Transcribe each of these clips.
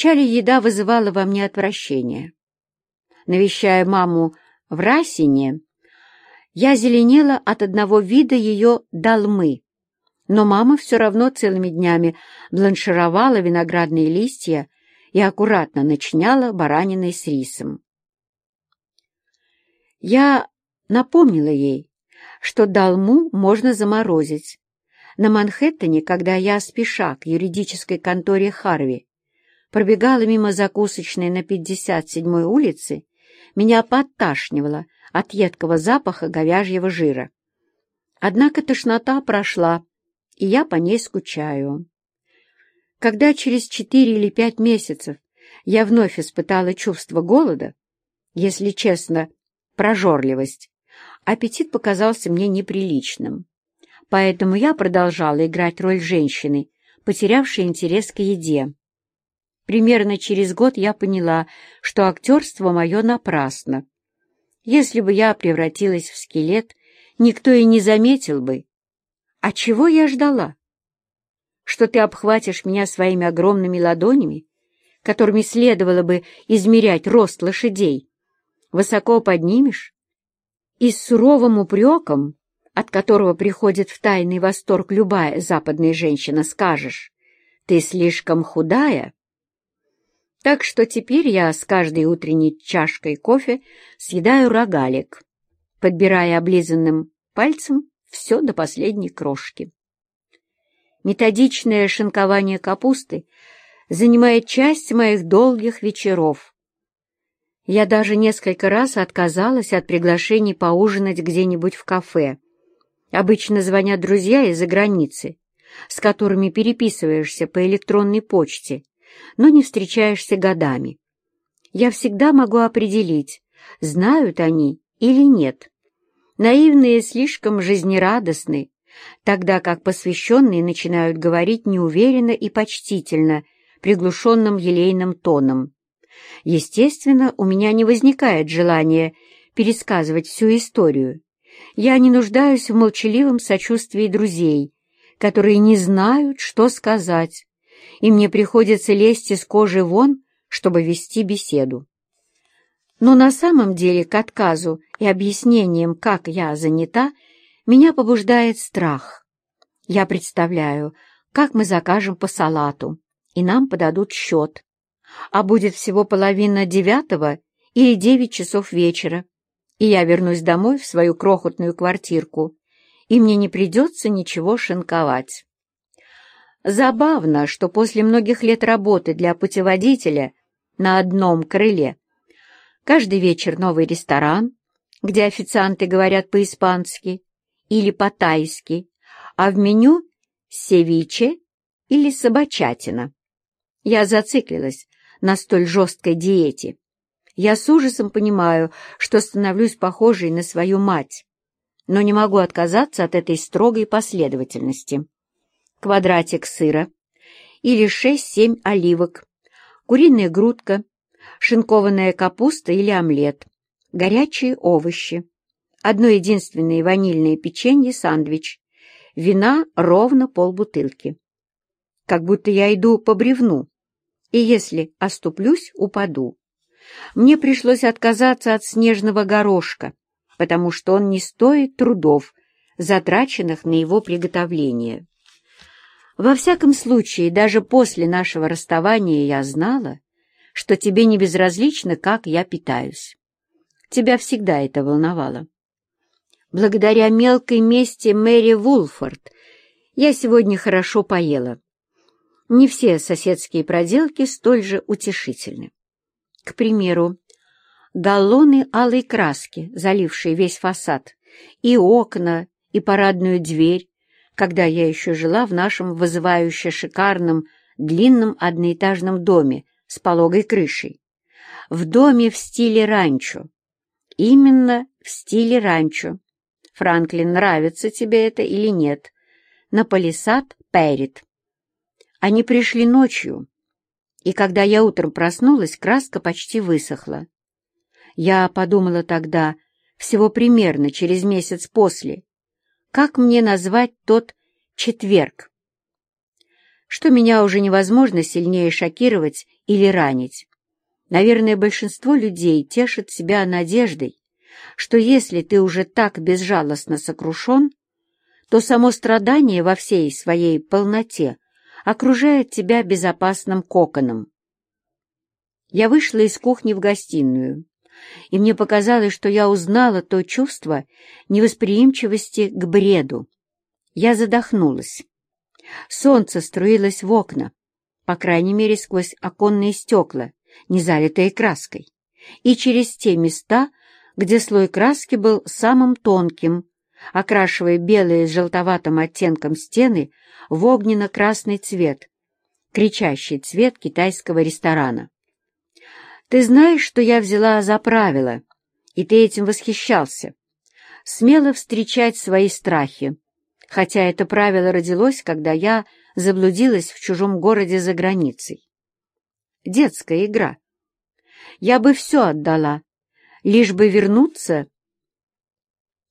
Вначале еда вызывала во мне отвращение. Навещая маму в Расине, я зеленела от одного вида ее долмы, но мама все равно целыми днями бланшировала виноградные листья и аккуратно начиняла бараниной с рисом. Я напомнила ей, что долму можно заморозить. На Манхэттене, когда я, спеша к юридической конторе Харви, пробегала мимо закусочной на 57-й улице, меня подташнивало от едкого запаха говяжьего жира. Однако тошнота прошла, и я по ней скучаю. Когда через четыре или пять месяцев я вновь испытала чувство голода, если честно, прожорливость, аппетит показался мне неприличным. Поэтому я продолжала играть роль женщины, потерявшей интерес к еде. Примерно через год я поняла, что актерство мое напрасно. Если бы я превратилась в скелет, никто и не заметил бы. А чего я ждала? Что ты обхватишь меня своими огромными ладонями, которыми следовало бы измерять рост лошадей, высоко поднимешь и с суровым упреком, от которого приходит в тайный восторг любая западная женщина, скажешь, «Ты слишком худая», так что теперь я с каждой утренней чашкой кофе съедаю рогалик, подбирая облизанным пальцем все до последней крошки. Методичное шинкование капусты занимает часть моих долгих вечеров. Я даже несколько раз отказалась от приглашений поужинать где-нибудь в кафе. Обычно звонят друзья из-за границы, с которыми переписываешься по электронной почте, но не встречаешься годами. Я всегда могу определить, знают они или нет. Наивные слишком жизнерадостны, тогда как посвященные начинают говорить неуверенно и почтительно, приглушенным елейным тоном. Естественно, у меня не возникает желания пересказывать всю историю. Я не нуждаюсь в молчаливом сочувствии друзей, которые не знают, что сказать, и мне приходится лезть из кожи вон, чтобы вести беседу. Но на самом деле к отказу и объяснениям, как я занята, меня побуждает страх. Я представляю, как мы закажем по салату, и нам подадут счет. А будет всего половина девятого или девять часов вечера, и я вернусь домой в свою крохотную квартирку, и мне не придется ничего шинковать. Забавно, что после многих лет работы для путеводителя на одном крыле каждый вечер новый ресторан, где официанты говорят по-испански или по-тайски, а в меню севиче или собачатина. Я зациклилась на столь жесткой диете. Я с ужасом понимаю, что становлюсь похожей на свою мать, но не могу отказаться от этой строгой последовательности квадратик сыра или 6-7 оливок, куриная грудка, шинкованная капуста или омлет, горячие овощи, одно единственное ванильное печенье сандвич, вина ровно полбутылки. Как будто я иду по бревну, и если оступлюсь, упаду. Мне пришлось отказаться от снежного горошка, потому что он не стоит трудов, затраченных на его приготовление. Во всяком случае, даже после нашего расставания я знала, что тебе не безразлично, как я питаюсь. Тебя всегда это волновало. Благодаря мелкой мести Мэри Вулфорд я сегодня хорошо поела. Не все соседские проделки столь же утешительны. К примеру, галлоны алой краски, залившие весь фасад, и окна, и парадную дверь, когда я еще жила в нашем вызывающе шикарном длинном одноэтажном доме с пологой крышей. В доме в стиле ранчо. Именно в стиле ранчо. Франклин, нравится тебе это или нет? На палисад Перрит. Они пришли ночью, и когда я утром проснулась, краска почти высохла. Я подумала тогда, всего примерно через месяц после, как мне назвать тот четверг? что меня уже невозможно сильнее шокировать или ранить. Наверное, большинство людей тешит себя надеждой, что если ты уже так безжалостно сокрушен, то само страдание во всей своей полноте окружает тебя безопасным коконом. Я вышла из кухни в гостиную, и мне показалось, что я узнала то чувство невосприимчивости к бреду. Я задохнулась. Солнце струилось в окна, по крайней мере, сквозь оконные стекла, не залитые краской, и через те места, где слой краски был самым тонким, окрашивая белые с желтоватым оттенком стены в огненно-красный цвет, кричащий цвет китайского ресторана. Ты знаешь, что я взяла за правило, и ты этим восхищался, смело встречать свои страхи, хотя это правило родилось, когда я заблудилась в чужом городе за границей. Детская игра. Я бы все отдала, лишь бы вернуться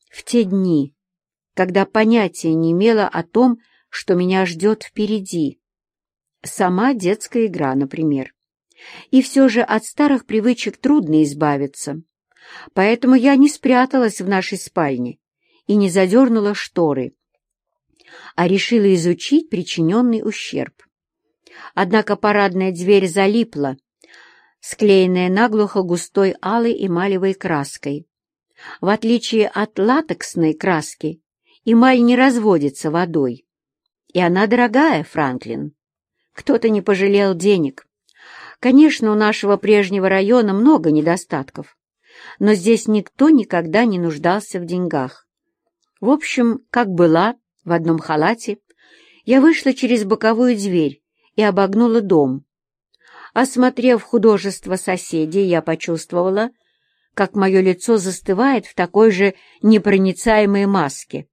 в те дни, когда понятия не имела о том, что меня ждет впереди. Сама детская игра, например. И все же от старых привычек трудно избавиться. Поэтому я не спряталась в нашей спальне и не задернула шторы, а решила изучить причиненный ущерб. Однако парадная дверь залипла, склеенная наглухо густой алой эмалевой краской. В отличие от латексной краски, эмаль не разводится водой. И она дорогая, Франклин. Кто-то не пожалел денег. Конечно, у нашего прежнего района много недостатков, но здесь никто никогда не нуждался в деньгах. В общем, как была, в одном халате, я вышла через боковую дверь и обогнула дом. Осмотрев художество соседей, я почувствовала, как мое лицо застывает в такой же непроницаемой маске,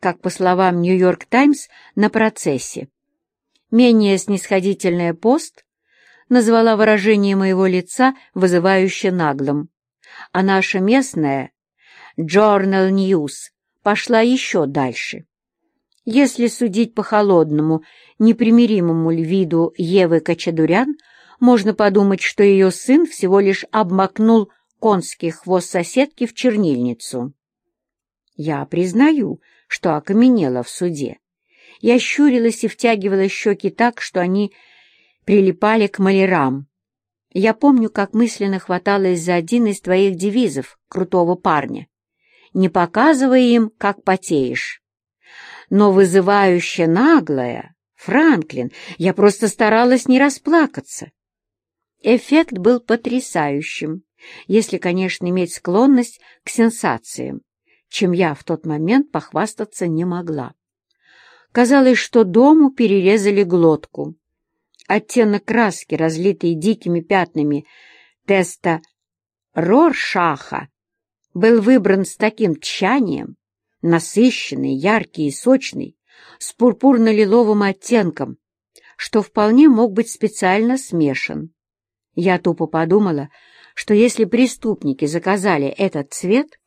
как, по словам «Нью-Йорк Таймс», на процессе. Менее снисходительная пост назвала выражение моего лица вызывающе наглым, а наша местная Journal News пошла еще дальше. Если судить по холодному, непримиримому виду Евы Качадурян, можно подумать, что ее сын всего лишь обмакнул конский хвост соседки в чернильницу. Я признаю, что окаменела в суде. Я щурилась и втягивала щеки так, что они прилипали к малярам. Я помню, как мысленно хваталась за один из твоих девизов, крутого парня. Не показывай им, как потеешь но вызывающе наглая. Франклин, я просто старалась не расплакаться. Эффект был потрясающим, если, конечно, иметь склонность к сенсациям, чем я в тот момент похвастаться не могла. Казалось, что дому перерезали глотку. Оттенок краски, разлитый дикими пятнами теста Роршаха, был выбран с таким тщанием, насыщенный, яркий и сочный, с пурпурно-лиловым оттенком, что вполне мог быть специально смешан. Я тупо подумала, что если преступники заказали этот цвет,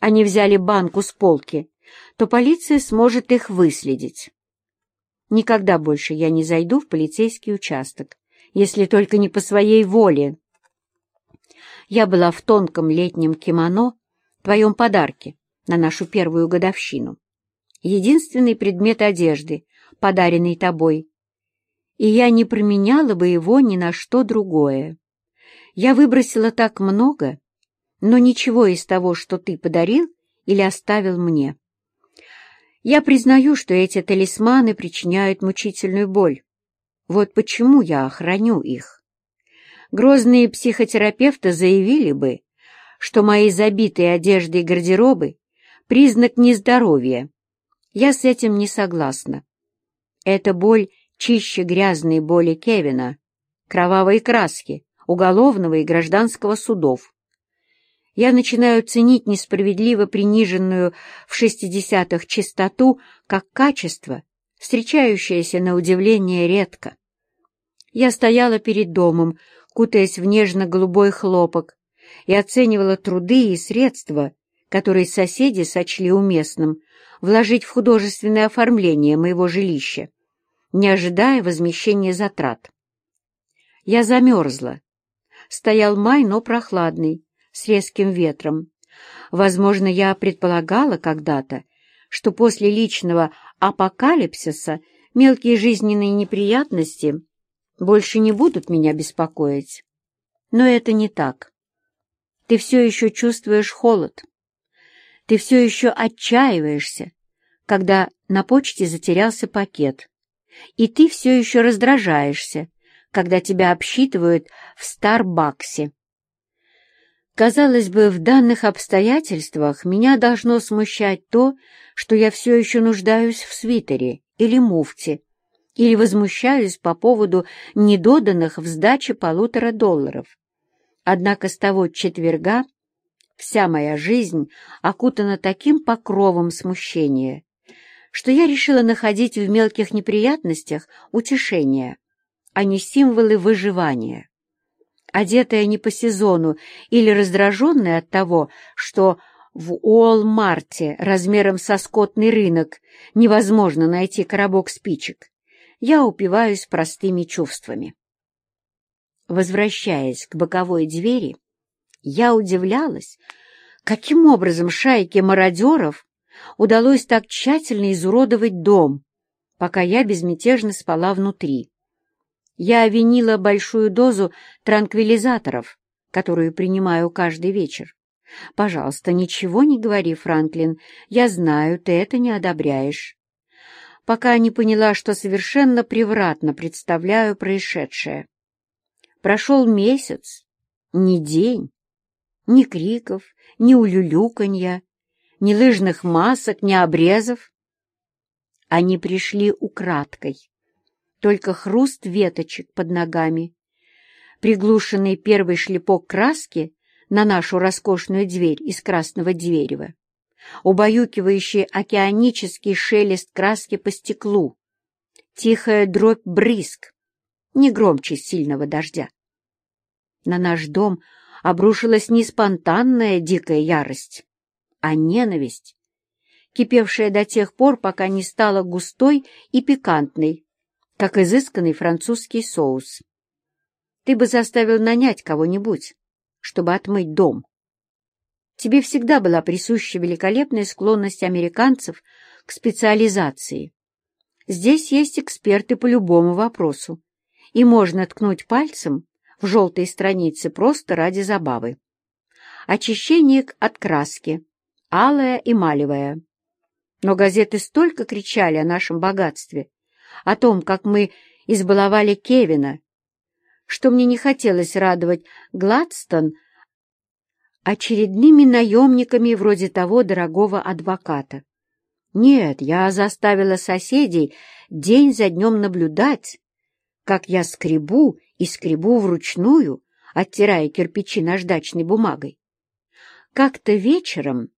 они взяли банку с полки, то полиция сможет их выследить. Никогда больше я не зайду в полицейский участок, если только не по своей воле. Я была в тонком летнем кимоно, твоем подарке, на нашу первую годовщину. Единственный предмет одежды, подаренный тобой. И я не променяла бы его ни на что другое. Я выбросила так много, но ничего из того, что ты подарил или оставил мне. Я признаю, что эти талисманы причиняют мучительную боль. Вот почему я охраню их. Грозные психотерапевты заявили бы, что мои забитые одеждой гардеробы признак нездоровья. Я с этим не согласна. Эта боль чище грязной боли Кевина, кровавой краски, уголовного и гражданского судов. Я начинаю ценить несправедливо приниженную в шестидесятых чистоту как качество, встречающееся на удивление редко. Я стояла перед домом, кутаясь в нежно-голубой хлопок, и оценивала труды и средства, который соседи сочли уместным вложить в художественное оформление моего жилища. не ожидая возмещения затрат. Я замерзла. Стоял май, но прохладный, с резким ветром. Возможно, я предполагала когда-то, что после личного апокалипсиса мелкие жизненные неприятности больше не будут меня беспокоить. Но это не так. Ты все еще чувствуешь холод. Ты все еще отчаиваешься, когда на почте затерялся пакет. И ты все еще раздражаешься, когда тебя обсчитывают в Старбаксе. Казалось бы, в данных обстоятельствах меня должно смущать то, что я все еще нуждаюсь в свитере или муфте, или возмущаюсь по поводу недоданных в сдаче полутора долларов. Однако с того четверга вся моя жизнь окутана таким покровом смущения, что я решила находить в мелких неприятностях утешение, а не символы выживания одетая не по сезону или раздраженная от того, что в Уолмарте размером со скотный рынок невозможно найти коробок спичек, я упиваюсь простыми чувствами. Возвращаясь к боковой двери, я удивлялась, каким образом шайке мародеров удалось так тщательно изуродовать дом, пока я безмятежно спала внутри. Я винила большую дозу транквилизаторов, которую принимаю каждый вечер. Пожалуйста, ничего не говори, Франклин. Я знаю, ты это не одобряешь. Пока не поняла, что совершенно превратно представляю происшедшее. Прошел месяц, ни день, ни криков, ни улюлюканья, ни лыжных масок, ни обрезов. Они пришли украдкой только хруст веточек под ногами. Приглушенный первый шлепок краски на нашу роскошную дверь из красного дерева, убаюкивающий океанический шелест краски по стеклу, тихая дробь брызг, не громче сильного дождя. На наш дом обрушилась не спонтанная дикая ярость, а ненависть, кипевшая до тех пор, пока не стала густой и пикантной, как изысканный французский соус. Ты бы заставил нанять кого-нибудь, чтобы отмыть дом. Тебе всегда была присуща великолепная склонность американцев к специализации. Здесь есть эксперты по любому вопросу, и можно ткнуть пальцем в желтые страницы просто ради забавы. Очищение от краски, алая и малевая. Но газеты столько кричали о нашем богатстве, о том, как мы избаловали Кевина, что мне не хотелось радовать Гладстон очередными наемниками вроде того дорогого адвоката. Нет, я заставила соседей день за днем наблюдать, как я скребу и скребу вручную, оттирая кирпичи наждачной бумагой. Как-то вечером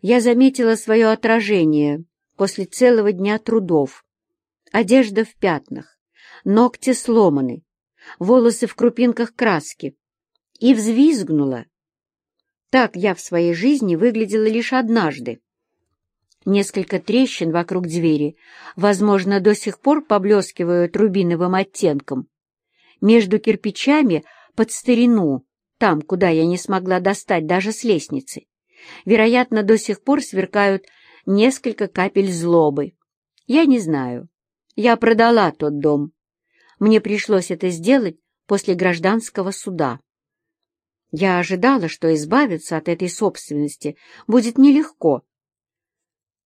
я заметила свое отражение после целого дня трудов одежда в пятнах, ногти сломаны, волосы в крупинках краски, и взвизгнула. Так я в своей жизни выглядела лишь однажды. Несколько трещин вокруг двери, возможно, до сих пор поблескивают рубиновым оттенком. Между кирпичами под старину, там, куда я не смогла достать даже с лестницы, вероятно, до сих пор сверкают несколько капель злобы. Я не знаю, я продала тот дом. Мне пришлось это сделать после гражданского суда. Я ожидала, что избавиться от этой собственности будет нелегко,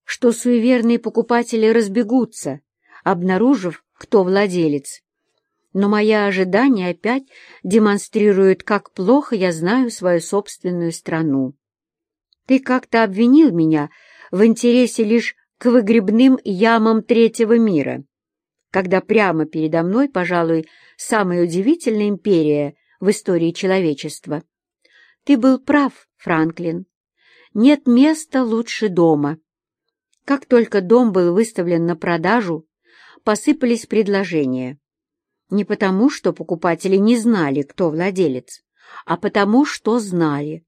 что суеверные покупатели разбегутся, обнаружив, кто владелец. Но мои ожидания опять демонстрируют, как плохо я знаю свою собственную страну. Ты как-то обвинил меня в интересе лишь к выгребным ямам третьего мира когда прямо передо мной, пожалуй, самая удивительная империя в истории человечества. Ты был прав, Франклин. Нет места лучше дома. Как только дом был выставлен на продажу, посыпались предложения. Не потому, что покупатели не знали, кто владелец, а потому, что знали.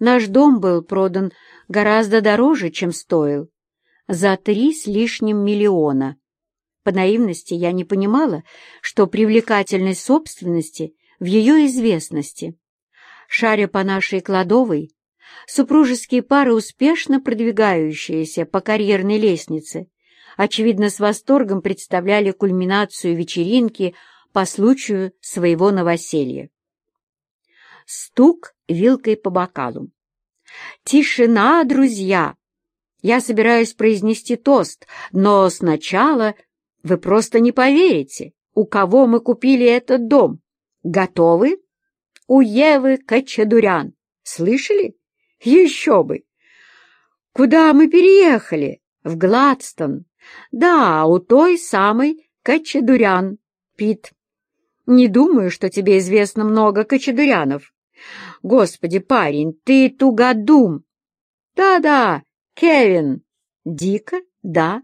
Наш дом был продан гораздо дороже, чем стоил, за три с лишним миллиона. По наивности я не понимала, что привлекательность собственности в ее известности. Шаря по нашей кладовой, супружеские пары, успешно продвигающиеся по карьерной лестнице, очевидно, с восторгом представляли кульминацию вечеринки по случаю своего новоселья. Стук вилкой по бокалу. «Тишина, друзья! Я собираюсь произнести тост, но сначала вы просто не поверите, у кого мы купили этот дом. Готовы? У Евы Качадурян. Слышали? Еще бы! Куда мы переехали? В Гладстон. Да, у той самой Качадурян, Пит. Не думаю, что тебе известно много Качадурянов. Господи, парень, ты тугодум. Да-да, Кевин. Дико, да.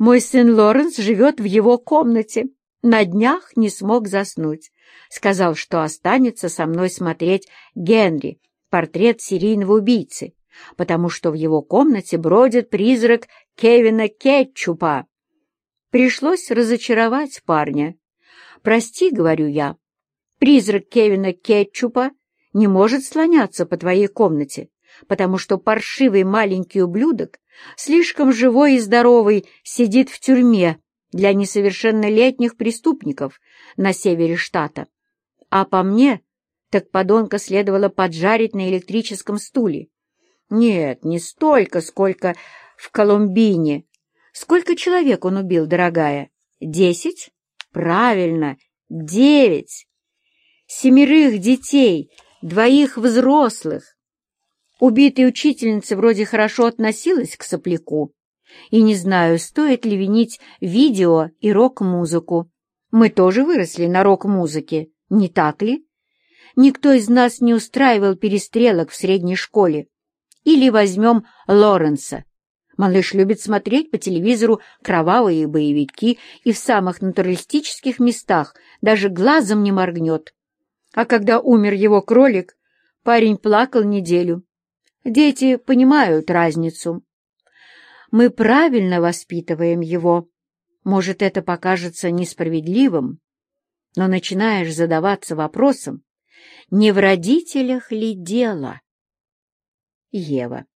Мой сын Лоренс живет в его комнате. На днях не смог заснуть. Сказал, что останется со мной смотреть Генри, портрет серийного убийцы, потому что в его комнате бродит призрак Кевина Кетчупа. Пришлось разочаровать парня. «Прости, — говорю я, — призрак Кевина Кетчупа не может слоняться по твоей комнате, потому что паршивый маленький ублюдок слишком живой и здоровый, сидит в тюрьме для несовершеннолетних преступников на севере штата. А по мне, так подонка следовало поджарить на электрическом стуле. Нет, не столько, сколько в Колумбине. Сколько человек он убил, дорогая? Десять? Правильно, девять. Семерых детей, двоих взрослых. Убитая учительница вроде хорошо относилась к сопляку. И не знаю, стоит ли винить видео и рок-музыку. Мы тоже выросли на рок-музыке, не так ли? Никто из нас не устраивал перестрелок в средней школе. Или возьмем Лоренса. Малыш любит смотреть по телевизору кровавые боевики и в самых натуралистических местах даже глазом не моргнет. А когда умер его кролик, парень плакал неделю. Дети понимают разницу. Мы правильно воспитываем его. Может, это покажется несправедливым, но начинаешь задаваться вопросом, не в родителях ли дело? Ева.